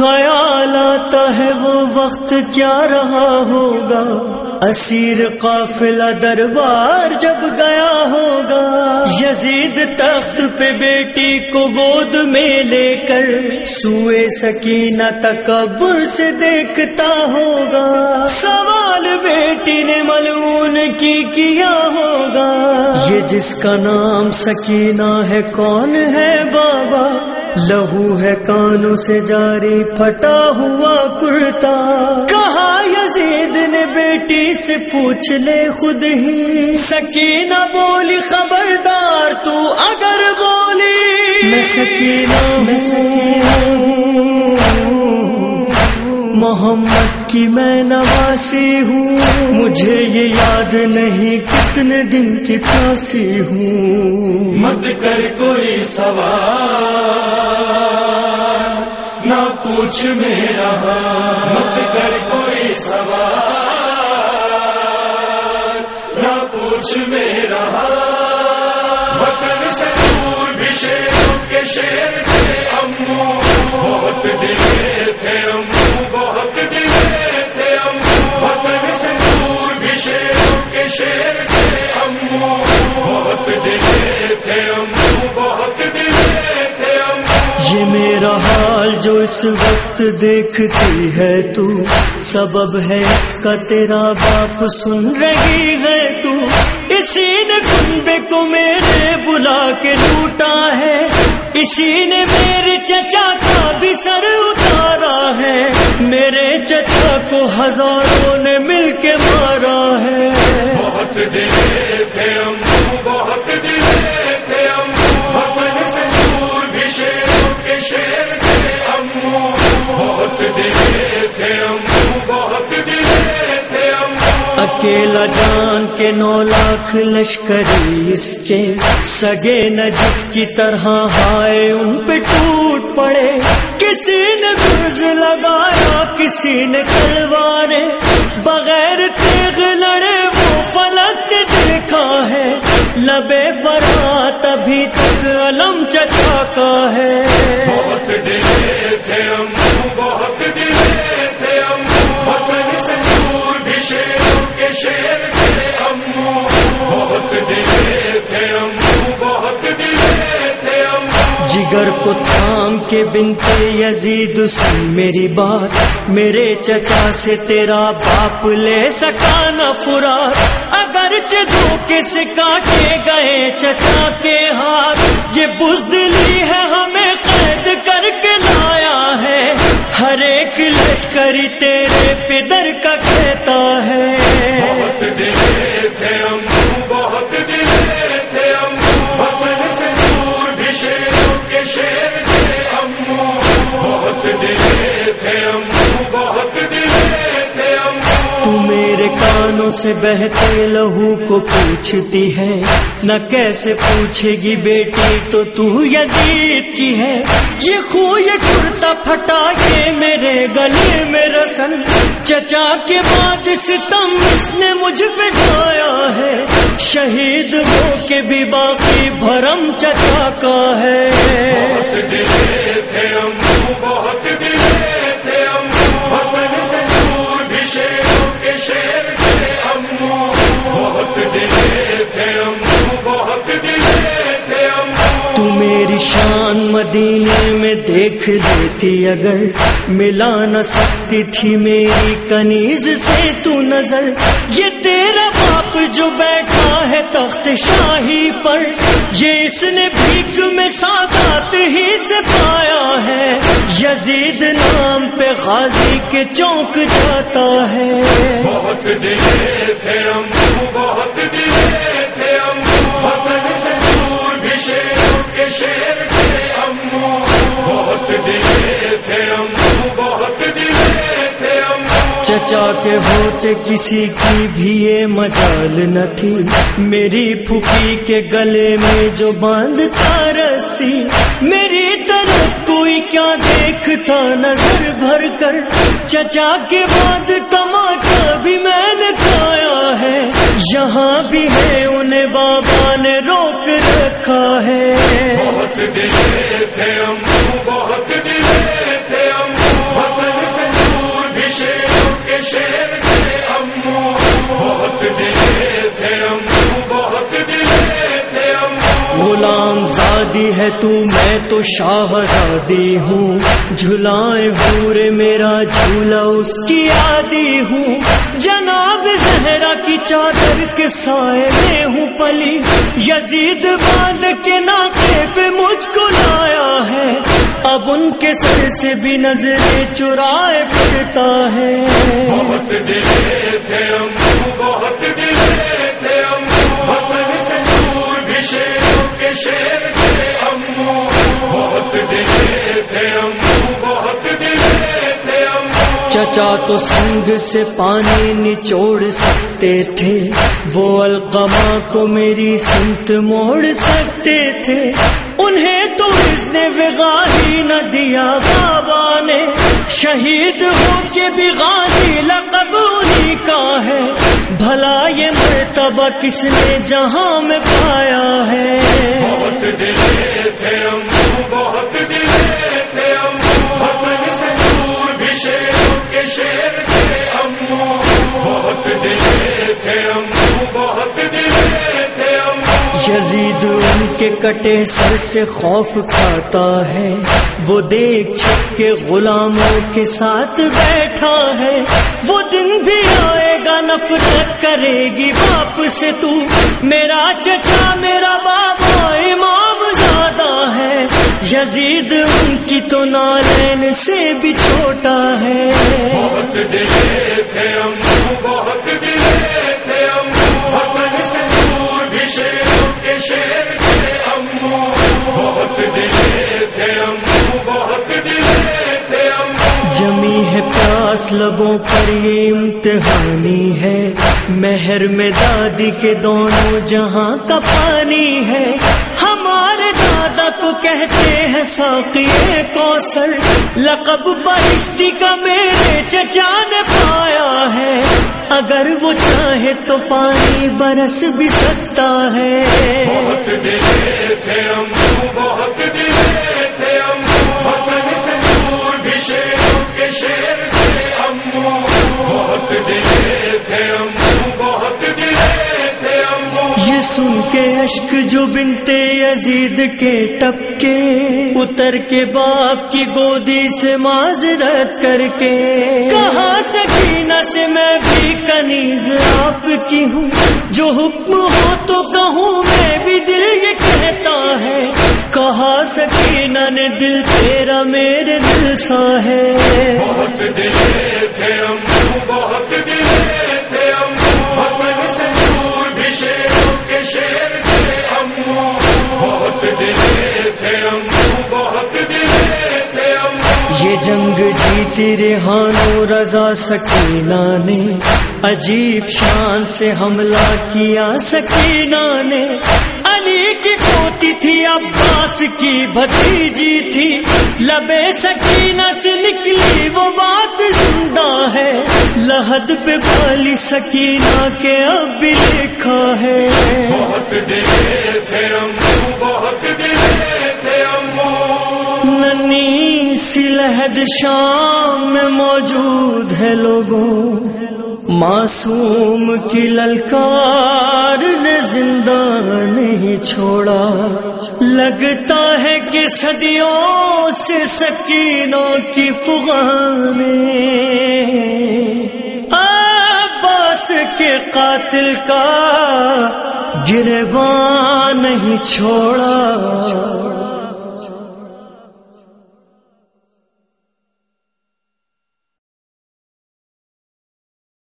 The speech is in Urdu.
خیال آتا ہے وہ وقت کیا رہا ہوگا؟ اسیر قافلہ دربار جب گیا ہوگا، یزید تخت پہ بیٹی کو گود میں لے کر سوئے سکینہ تکبر سے دیکھتا ہوگا۔ سوال بیٹی نے ملون کی کیا ہوگا؟ یہ جس کا نام سکینہ ہے، کون ہے بابا؟ لہو ہے کانوں سے جاری، پھٹا ہوا کرتا۔ کہا یزید نے بیٹی سے پوچھ لے خود ہی۔ سکینہ بولی، خبردار تو اگر بولی۔ میں سکینہ میں سکینہ۔ محمد کی میں نواسی ہوں۔ مجھے یہ یاد نہیں کتنے دن کی پھانسی ہوں۔ مت کر کوئی سوال، نہ پوچھ میرا مت کر کوئی سوال، نہ پوچھ میرا میرا حال جو اس وقت دیکھتی ہے تو سبب ہے اس کا تیرا باپ سن رہی ہے تو اسی نے کنبے کو میرے بلا کے لوٹا ہے۔ اسی نے میرے چچا کا بھی سر اتارا ہے۔ میرے چچا کو ہزاروں نے مل کے مارا ہے۔ بہت دل تھے امو بہت دل اکیلا جان کے نو لاکھ لشکری اس کے سگے نہ جس کی طرح ہائے، ان پہ ٹوٹ پڑے۔ کسی نے گرز لگایا، کسی نے تلواریں۔ بغیر تیغ لڑے، وہ فلک نے دیکھا ہے۔ لبے فرات، ابھی تک علم چچا کا ہے۔ امو جگر کو تھام کے بنتے یزید، سن میری بات۔ میرے چچا سے تیرا باپ لے سکا نہ پورا اگر دھوکے سے کاٹے گئے چچا کے ہاتھ۔ یہ بزدلی ہے ہمیں قید کر کے لایا ہے۔ ہر ایک لشکری تیرے شیر تھے امو، بہت دل تھے امو، بہت دل تھے امو۔ تو میرے کانوں سے بہتے لہو کو پوچھتی ہے، نہ کیسے پوچھے گی بیٹی تو تو یزید کی ہے۔ یہ خو یہ کرتا پھٹا کے میرے گلے میں رسن۔ چچا کے بعد ستم اس نے مجھ پہ ڈھایا ہے۔ شہید ہو کے بھی باقی بھرم چچا کا ہے۔ بہت دلے تھے ہم، بہت دلے مدینے میں دیکھ لیتی، اگر ملا نہ سکتی تھی میری کنیز سے تو نظر۔ یہ تیرا باپ جو بیٹھا ہے تخت شاہی پر، یہ اس نے بھیک میں سادات ہی سے پایا ہے۔ یزید نام پہ غازی کے چونک جاتا ہے۔ بہت دل تھے امو بہت چچا کے ہوتے کسی کی بھی یہ مجال نہ تھی۔ میری پھوپھی کے گلے میں جو باندھتا رسی، میری طرف کوئی کیا دیکھتا نظر بھر کر۔ چچا کے بعد تماچا بھی میں نے کھایا ہے۔ یہاں بھی ہے انہیں بابا نے روک رکھا ہے۔ ہے تو میں تو شاہزادی ہوں۔ جھلائے ہور میرا جھولا، اس کی عادی ہوں۔ جناب زہرا کی چادر کے سائے میں ہوں پلی یزید باندھ کے ناکے پہ مجھ کو لایا ہے۔ اب ان کے سر سے بھی نظریں چرائے پھرتا ہے۔ چچا تو سنگ سے پانی نچوڑ سکتے تھے۔ وہ القما کو میری سنت موڑ سکتے تھے۔ انہیں تو اس نے بغاہی نہ دیا، بابا نے۔ شہید ہو کے بھی غازی لقب کا ہے۔ بھلا یہ مرتبہ کس نے جہاں میں پایا ہے؟ بہت دلے تھے ہم۔ یزید ان کے کٹے سر سے خوف کھاتا ہے۔ وہ دیکھ چھپ کے غلاموں کے ساتھ بیٹھا ہے۔ وہ دن بھی آئے گا، نفرت کرے گی باپ سے تو۔ میرا چچا، میرا بابا، امام زیادہ ہے۔ یزید ان کی تو نالین سے بھی چھوٹا ہے۔ بہت بہت دلے تھے بہت دلے تھے جمی ہے پیاس لبوں پر یہ امتحانی ہے۔ مہر میں دادی کے دونوں جہاں کا پانی ہے۔ ہمارے دادا کو کہتے ہیں ساقی کوسر لقب بارشتی کا میرے چچا نے پایا ہے۔ اگر وہ چاہے تو پانی برس بھی سکتا ہے۔ بہت دلے تھے ہم، بہت دلے تھے ہم۔ وطن سے دور بھی کے شیر تھے ہم۔ بہت دلے سن کے اشک جو بنتے یزید کے ٹپکے، اتر کے باپ کی گودی سے معذرت کر کے۔ کہا سکینہ سے میں بھی کنیز آپ کی ہوں؟ جو حکم ہو تو کہوں میں بھی دل یہ کہتا ہے۔ کہا سکینہ نے دل تیرا میرے دل سا ہے؟ بہت دلے تھے ہم بہت دلے جیتی ریحانو رضا سکینہ نے عجیب شان سے حملہ کیا سکینہ نے علی کی پوتی تھی، عباس کی بھتیجی تھی۔ لبے سکینہ سے نکلی وہ بات زندہ ہے۔ لحد پہ بالی سکینہ کے اب لکھا ہے۔ بہت دلے تھے ہم، بہت سی لہد شام میں موجود ہے لوگوں۔ معصوم کی للکار نے زندہ نہیں چھوڑا۔ لگتا ہے کہ صدیوں سے سکینوں کی فغانے۔ عباس کے قاتل کا گربان نہیں چھوڑا۔